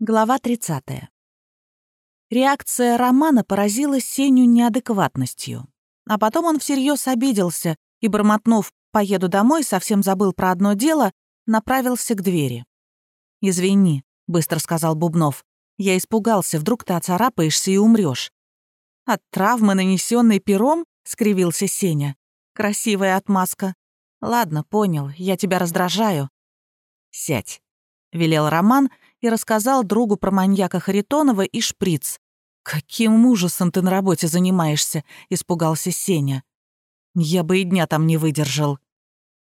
Глава 30. Реакция Романа поразила Сеню неадекватностью. А потом он всерьез обиделся и, бормотнув «поеду домой», совсем забыл про одно дело, направился к двери. «Извини», — быстро сказал Бубнов. «Я испугался, вдруг ты оцарапаешься и умрешь. «От травмы, нанесенной пером?» — скривился Сеня. «Красивая отмазка. Ладно, понял, я тебя раздражаю». «Сядь», — велел Роман и рассказал другу про маньяка Харитонова и шприц. «Каким ужасом ты на работе занимаешься?» — испугался Сеня. «Я бы и дня там не выдержал».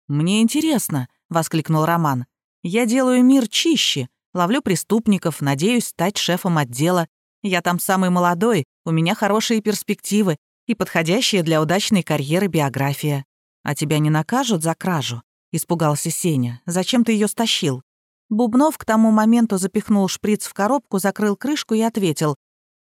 «Мне интересно», — воскликнул Роман. «Я делаю мир чище, ловлю преступников, надеюсь стать шефом отдела. Я там самый молодой, у меня хорошие перспективы и подходящая для удачной карьеры биография. А тебя не накажут за кражу?» — испугался Сеня. «Зачем ты ее стащил?» Бубнов к тому моменту запихнул шприц в коробку, закрыл крышку и ответил.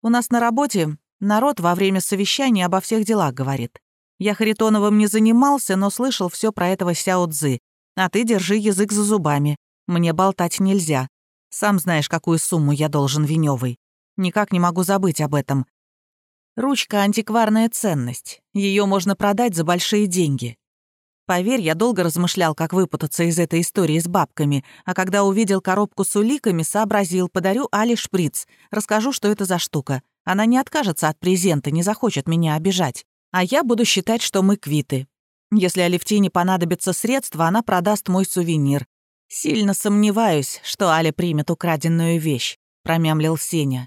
«У нас на работе народ во время совещания обо всех делах говорит. Я Харитоновым не занимался, но слышал все про этого Сяо Цзы. А ты держи язык за зубами. Мне болтать нельзя. Сам знаешь, какую сумму я должен Венёвой. Никак не могу забыть об этом. Ручка — антикварная ценность. Ее можно продать за большие деньги. Поверь, я долго размышлял, как выпутаться из этой истории с бабками, а когда увидел коробку с уликами, сообразил, подарю Али шприц, расскажу, что это за штука. Она не откажется от презента, не захочет меня обижать. А я буду считать, что мы квиты. Если Алевтине понадобятся средства, она продаст мой сувенир. Сильно сомневаюсь, что Аля примет украденную вещь», — промямлил Сеня.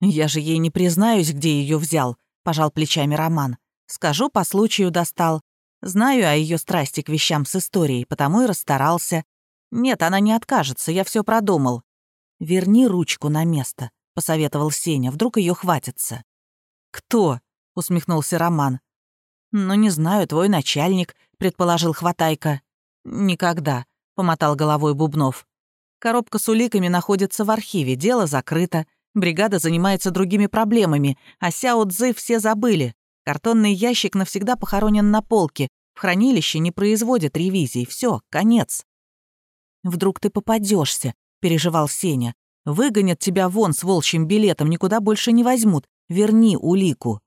«Я же ей не признаюсь, где ее взял», — пожал плечами Роман. «Скажу, по случаю достал. Знаю о ее страсти к вещам с историей, потому и расстарался. Нет, она не откажется, я все продумал. Верни ручку на место, посоветовал Сеня, вдруг ее хватится. Кто? усмехнулся Роман. Ну, не знаю, твой начальник, предположил Хватайка. Никогда, помотал головой Бубнов. Коробка с уликами находится в архиве, дело закрыто. Бригада занимается другими проблемами, а Сяо Цзы все забыли. Картонный ящик навсегда похоронен на полке. В хранилище не производят ревизий. Все, конец. «Вдруг ты попадешься, переживал Сеня. «Выгонят тебя вон с волчьим билетом, никуда больше не возьмут. Верни улику».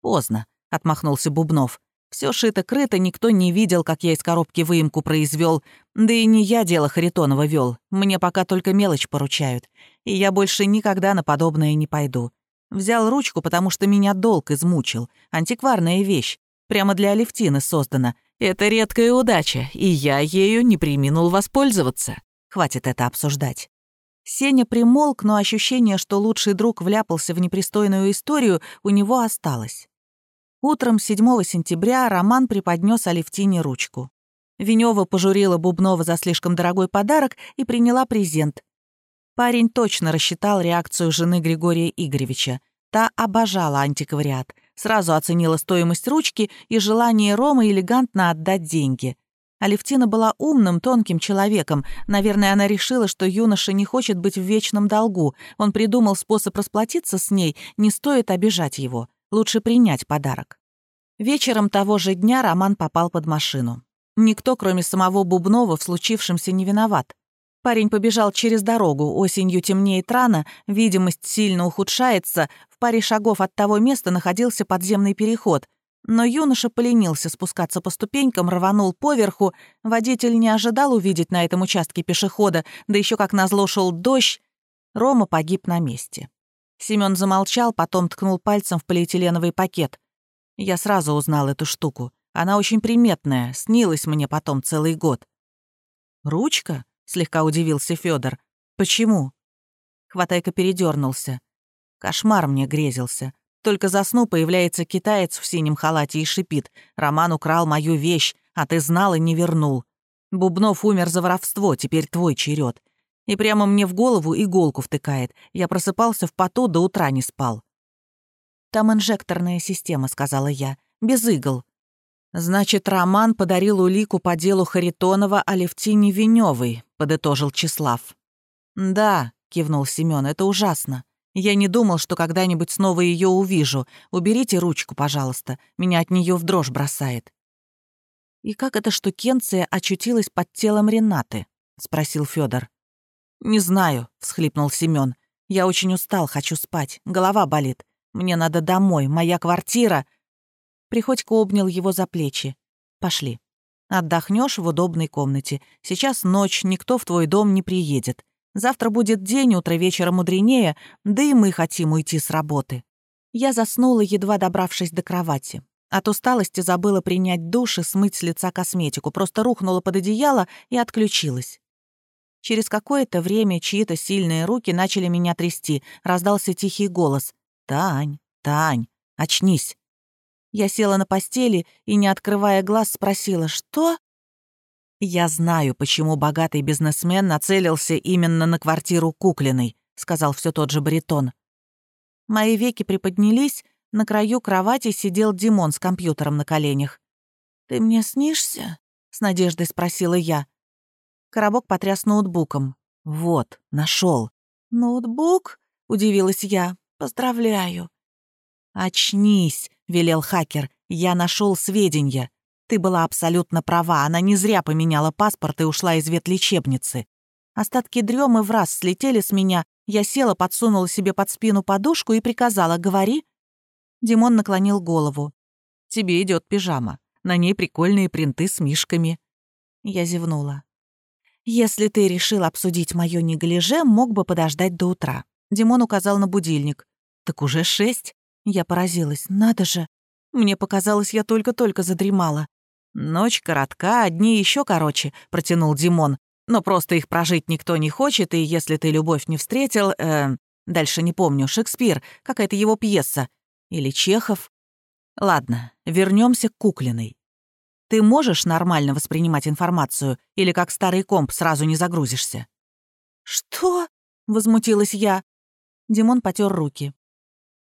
«Поздно», — отмахнулся Бубнов. Все шито-крыто, никто не видел, как я из коробки выемку произвел. Да и не я дело Харитонова вел. Мне пока только мелочь поручают. И я больше никогда на подобное не пойду. Взял ручку, потому что меня долг измучил. Антикварная вещь. Прямо для Алевтины создана. Это редкая удача, и я ею не приминул воспользоваться. Хватит это обсуждать. Сеня примолк, но ощущение, что лучший друг вляпался в непристойную историю, у него осталось. Утром 7 сентября Роман преподнес Алевтине ручку. Венева пожурила Бубнова за слишком дорогой подарок и приняла презент. Парень точно рассчитал реакцию жены Григория Игоревича. Та обожала антиквариат, сразу оценила стоимость ручки и желание Ромы элегантно отдать деньги. Алевтина была умным, тонким человеком. Наверное, она решила, что юноша не хочет быть в вечном долгу. Он придумал способ расплатиться с ней, не стоит обижать его. Лучше принять подарок. Вечером того же дня Роман попал под машину. Никто, кроме самого Бубнова, в случившемся не виноват. Парень побежал через дорогу, осенью темнеет рано, видимость сильно ухудшается, в паре шагов от того места находился подземный переход. Но юноша поленился спускаться по ступенькам, рванул поверху. Водитель не ожидал увидеть на этом участке пешехода, да еще как назло шел дождь. Рома погиб на месте. Семён замолчал, потом ткнул пальцем в полиэтиленовый пакет. Я сразу узнал эту штуку. Она очень приметная, снилась мне потом целый год. «Ручка?» Слегка удивился Федор. Почему? Хватайка передернулся. Кошмар мне грезился. Только засну, появляется китаец в синем халате и шипит. «Роман украл мою вещь, а ты знал и не вернул. Бубнов умер за воровство, теперь твой черед. И прямо мне в голову иголку втыкает. Я просыпался в поту, до утра не спал. «Там инжекторная система», — сказала я. «Без игл». «Значит, Роман подарил улику по делу Харитонова Алевтине Венёвой», — подытожил Числав. «Да», — кивнул Семён, — «это ужасно. Я не думал, что когда-нибудь снова её увижу. Уберите ручку, пожалуйста. Меня от неё в дрожь бросает». «И как эта штукенция очутилась под телом Ренаты?» — спросил Фёдор. «Не знаю», — всхлипнул Семён. «Я очень устал, хочу спать. Голова болит. Мне надо домой, моя квартира». Приходько обнял его за плечи. «Пошли. Отдохнешь в удобной комнате. Сейчас ночь, никто в твой дом не приедет. Завтра будет день, утро вечера мудренее, да и мы хотим уйти с работы». Я заснула, едва добравшись до кровати. От усталости забыла принять душ и смыть с лица косметику, просто рухнула под одеяло и отключилась. Через какое-то время чьи-то сильные руки начали меня трясти. Раздался тихий голос. «Тань, Тань, очнись!» Я села на постели и, не открывая глаз, спросила «Что?» «Я знаю, почему богатый бизнесмен нацелился именно на квартиру Куклиной», сказал все тот же баритон. Мои веки приподнялись, на краю кровати сидел Димон с компьютером на коленях. «Ты мне снишься?» — с надеждой спросила я. Коробок потряс ноутбуком. «Вот, нашел. «Ноутбук?» — удивилась я. «Поздравляю». «Очнись», — велел хакер. «Я нашел сведения. Ты была абсолютно права. Она не зря поменяла паспорт и ушла из ветлечебницы. Остатки дремы в раз слетели с меня. Я села, подсунула себе под спину подушку и приказала «Говори». Димон наклонил голову. «Тебе идет пижама. На ней прикольные принты с мишками». Я зевнула. «Если ты решил обсудить моё неглиже, мог бы подождать до утра». Димон указал на будильник. «Так уже шесть?» Я поразилась. «Надо же!» Мне показалось, я только-только задремала. «Ночь коротка, дни еще короче», — протянул Димон. «Но просто их прожить никто не хочет, и если ты любовь не встретил... Э, дальше не помню, Шекспир, какая-то его пьеса. Или Чехов. Ладно, вернемся к Куклиной. Ты можешь нормально воспринимать информацию или как старый комп сразу не загрузишься?» «Что?» — возмутилась я. Димон потер руки.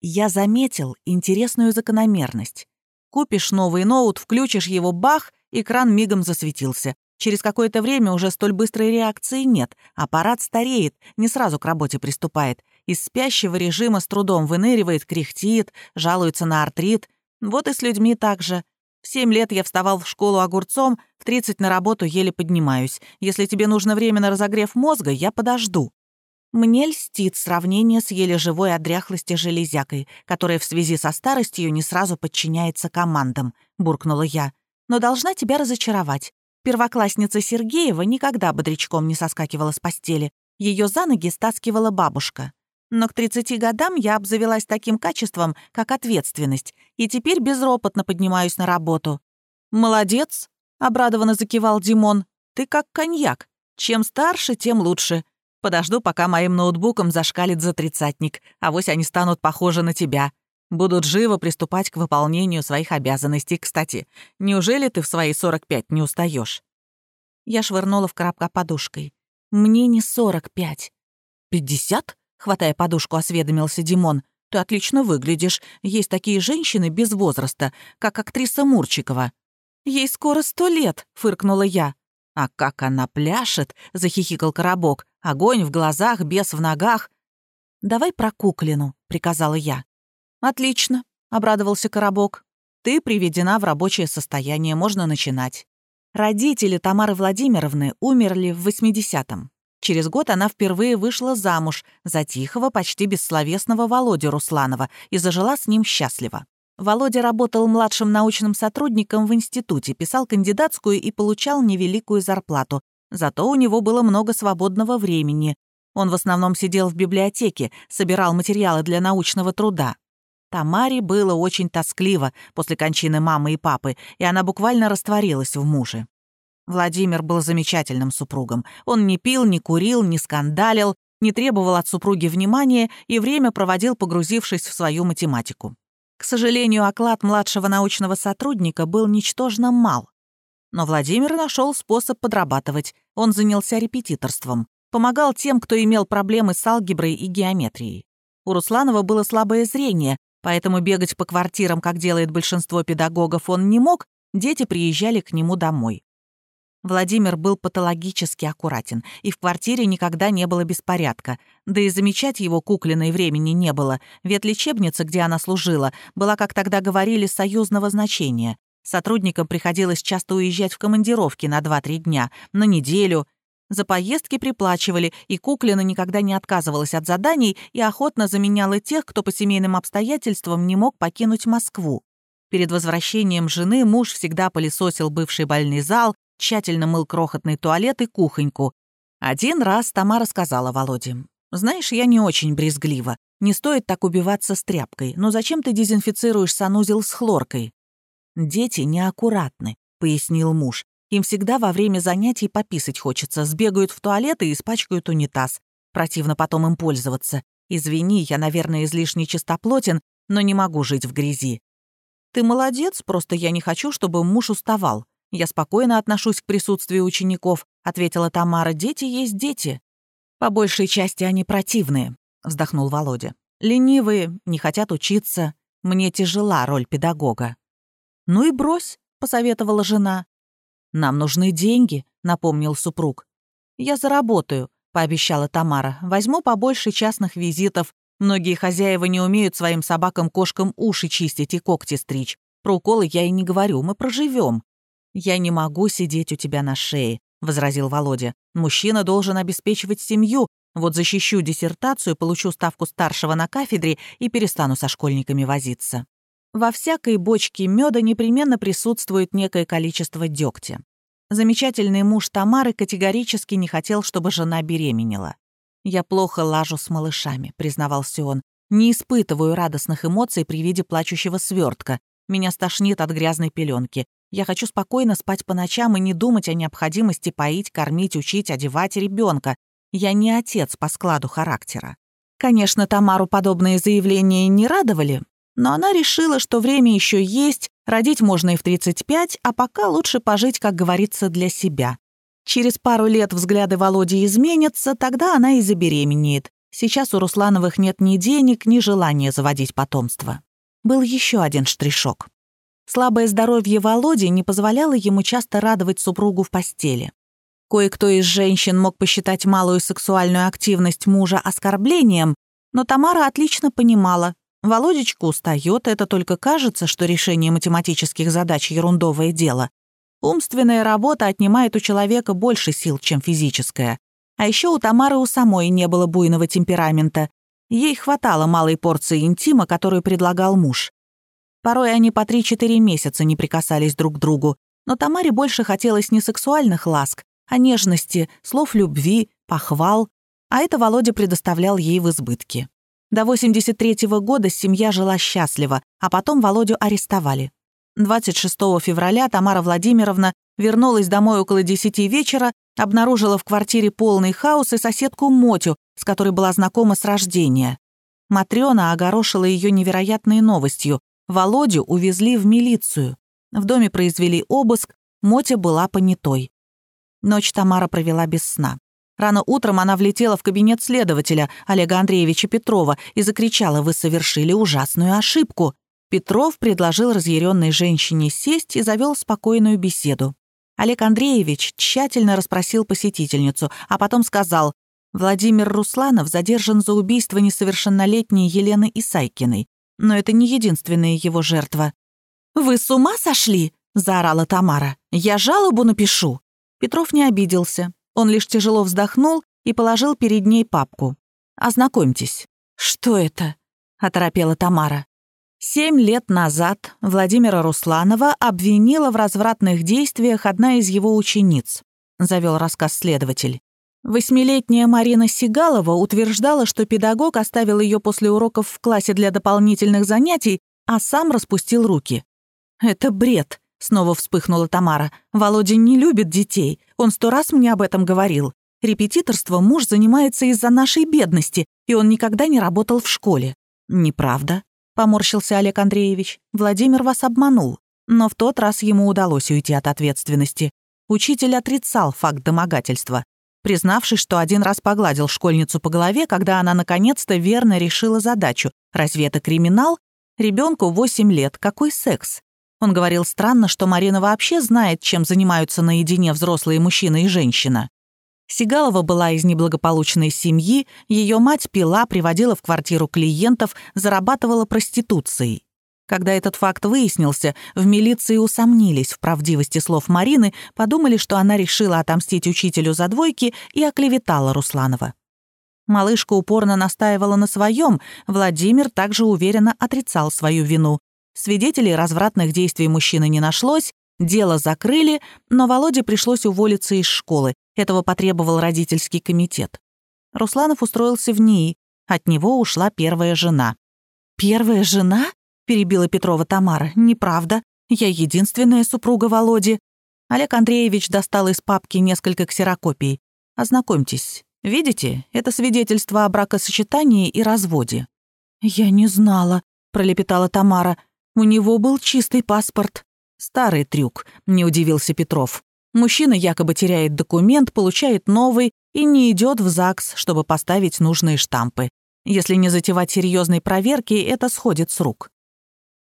«Я заметил интересную закономерность. Купишь новый ноут, включишь его, бах, экран мигом засветился. Через какое-то время уже столь быстрой реакции нет. Аппарат стареет, не сразу к работе приступает. Из спящего режима с трудом выныривает, кряхтит, жалуется на артрит. Вот и с людьми так же. В семь лет я вставал в школу огурцом, в тридцать на работу еле поднимаюсь. Если тебе нужно время на разогрев мозга, я подожду. Мне льстит сравнение с еле живой от дряхлости железякой, которая в связи со старостью не сразу подчиняется командам, буркнула я. Но должна тебя разочаровать. Первоклассница Сергеева никогда бодрячком не соскакивала с постели. Ее за ноги стаскивала бабушка. Но к 30 годам я обзавелась таким качеством, как ответственность, и теперь безропотно поднимаюсь на работу. «Молодец!» — обрадованно закивал Димон. «Ты как коньяк. Чем старше, тем лучше. Подожду, пока моим ноутбуком зашкалит за тридцатник, а вось они станут похожи на тебя. Будут живо приступать к выполнению своих обязанностей. Кстати, неужели ты в свои 45 не устаешь? Я швырнула в коробка подушкой. «Мне не 45. «Пятьдесят?» Хватая подушку, осведомился Димон. «Ты отлично выглядишь. Есть такие женщины без возраста, как актриса Мурчикова». «Ей скоро сто лет», — фыркнула я. «А как она пляшет!» — захихикал коробок. «Огонь в глазах, бес в ногах». «Давай про Куклину», — приказала я. «Отлично», — обрадовался коробок. «Ты приведена в рабочее состояние, можно начинать». Родители Тамары Владимировны умерли в 80-м. Через год она впервые вышла замуж за тихого, почти бессловесного Володю Русланова и зажила с ним счастливо. Володя работал младшим научным сотрудником в институте, писал кандидатскую и получал невеликую зарплату. Зато у него было много свободного времени. Он в основном сидел в библиотеке, собирал материалы для научного труда. Тамаре было очень тоскливо после кончины мамы и папы, и она буквально растворилась в муже. Владимир был замечательным супругом. Он не пил, не курил, не скандалил, не требовал от супруги внимания и время проводил, погрузившись в свою математику. К сожалению, оклад младшего научного сотрудника был ничтожно мал. Но Владимир нашел способ подрабатывать. Он занялся репетиторством. Помогал тем, кто имел проблемы с алгеброй и геометрией. У Русланова было слабое зрение, поэтому бегать по квартирам, как делает большинство педагогов, он не мог, дети приезжали к нему домой. Владимир был патологически аккуратен, и в квартире никогда не было беспорядка. Да и замечать его куклиной времени не было, ведь лечебница, где она служила, была, как тогда говорили, союзного значения. Сотрудникам приходилось часто уезжать в командировки на 2-3 дня, на неделю. За поездки приплачивали, и Куклина никогда не отказывалась от заданий и охотно заменяла тех, кто по семейным обстоятельствам не мог покинуть Москву. Перед возвращением жены муж всегда пылесосил бывший больный зал, тщательно мыл крохотный туалет и кухоньку. Один раз Тамара сказала Володе, «Знаешь, я не очень брезглива. Не стоит так убиваться с тряпкой. Но зачем ты дезинфицируешь санузел с хлоркой?» «Дети неаккуратны», — пояснил муж. Им всегда во время занятий пописать хочется, сбегают в туалет и испачкают унитаз. Противно потом им пользоваться. Извини, я, наверное, излишне чистоплотен, но не могу жить в грязи. Ты молодец, просто я не хочу, чтобы муж уставал. Я спокойно отношусь к присутствию учеников, ответила Тамара. Дети есть дети. По большей части они противные, вздохнул Володя. Ленивые, не хотят учиться. Мне тяжела роль педагога. Ну и брось, посоветовала жена. «Нам нужны деньги», — напомнил супруг. «Я заработаю», — пообещала Тамара. «Возьму побольше частных визитов. Многие хозяева не умеют своим собакам-кошкам уши чистить и когти стричь. Про уколы я и не говорю, мы проживем. «Я не могу сидеть у тебя на шее», — возразил Володя. «Мужчина должен обеспечивать семью. Вот защищу диссертацию, получу ставку старшего на кафедре и перестану со школьниками возиться». Во всякой бочке меда непременно присутствует некое количество дегтя. Замечательный муж Тамары категорически не хотел, чтобы жена беременела. «Я плохо лажу с малышами», — признавался он. «Не испытываю радостных эмоций при виде плачущего свертка. Меня стошнит от грязной пеленки. Я хочу спокойно спать по ночам и не думать о необходимости поить, кормить, учить, одевать ребенка. Я не отец по складу характера». Конечно, Тамару подобные заявления не радовали, но она решила, что время еще есть, родить можно и в 35, а пока лучше пожить, как говорится, для себя. Через пару лет взгляды Володи изменятся, тогда она и забеременеет. Сейчас у Руслановых нет ни денег, ни желания заводить потомство. Был еще один штришок. Слабое здоровье Володи не позволяло ему часто радовать супругу в постели. Кое-кто из женщин мог посчитать малую сексуальную активность мужа оскорблением, но Тамара отлично понимала, Володечка устает, это только кажется, что решение математических задач — ерундовое дело. Умственная работа отнимает у человека больше сил, чем физическая. А еще у Тамары у самой не было буйного темперамента. Ей хватало малой порции интима, которую предлагал муж. Порой они по 3-4 месяца не прикасались друг к другу, но Тамаре больше хотелось не сексуальных ласк, а нежности, слов любви, похвал, а это Володя предоставлял ей в избытке. До 83-го года семья жила счастливо, а потом Володю арестовали. 26 февраля Тамара Владимировна вернулась домой около 10 вечера, обнаружила в квартире полный хаос и соседку Мотю, с которой была знакома с рождения. Матрёна огорошила ее невероятной новостью. Володю увезли в милицию. В доме произвели обыск, Мотя была понятой. Ночь Тамара провела без сна. Рано утром она влетела в кабинет следователя Олега Андреевича Петрова и закричала «Вы совершили ужасную ошибку». Петров предложил разъяренной женщине сесть и завел спокойную беседу. Олег Андреевич тщательно расспросил посетительницу, а потом сказал «Владимир Русланов задержан за убийство несовершеннолетней Елены Исайкиной, но это не единственная его жертва». «Вы с ума сошли?» — заорала Тамара. «Я жалобу напишу». Петров не обиделся. Он лишь тяжело вздохнул и положил перед ней папку. «Ознакомьтесь». «Что это?» — оторопела Тамара. Семь лет назад Владимира Русланова обвинила в развратных действиях одна из его учениц, завел рассказ следователь. Восьмилетняя Марина Сигалова утверждала, что педагог оставил ее после уроков в классе для дополнительных занятий, а сам распустил руки. «Это бред», Снова вспыхнула Тамара. «Володя не любит детей. Он сто раз мне об этом говорил. Репетиторство муж занимается из-за нашей бедности, и он никогда не работал в школе». «Неправда», — поморщился Олег Андреевич. «Владимир вас обманул. Но в тот раз ему удалось уйти от ответственности. Учитель отрицал факт домогательства, признавшись, что один раз погладил школьницу по голове, когда она наконец-то верно решила задачу. Разве это криминал? Ребенку 8 лет. Какой секс? Он говорил странно, что Марина вообще знает, чем занимаются наедине взрослые мужчина и женщина. Сигалова была из неблагополучной семьи, ее мать пила, приводила в квартиру клиентов, зарабатывала проституцией. Когда этот факт выяснился, в милиции усомнились в правдивости слов Марины, подумали, что она решила отомстить учителю за двойки и оклеветала Русланова. Малышка упорно настаивала на своем, Владимир также уверенно отрицал свою вину. Свидетелей развратных действий мужчины не нашлось, дело закрыли, но Володе пришлось уволиться из школы, этого потребовал родительский комитет. Русланов устроился в НИИ, от него ушла первая жена. «Первая жена?» — перебила Петрова Тамара. «Неправда. Я единственная супруга Володи». Олег Андреевич достал из папки несколько ксерокопий. «Ознакомьтесь. Видите, это свидетельство о бракосочетании и разводе». «Я не знала», — пролепетала Тамара. «У него был чистый паспорт». «Старый трюк», — не удивился Петров. Мужчина якобы теряет документ, получает новый и не идет в ЗАГС, чтобы поставить нужные штампы. Если не затевать серьезной проверки, это сходит с рук.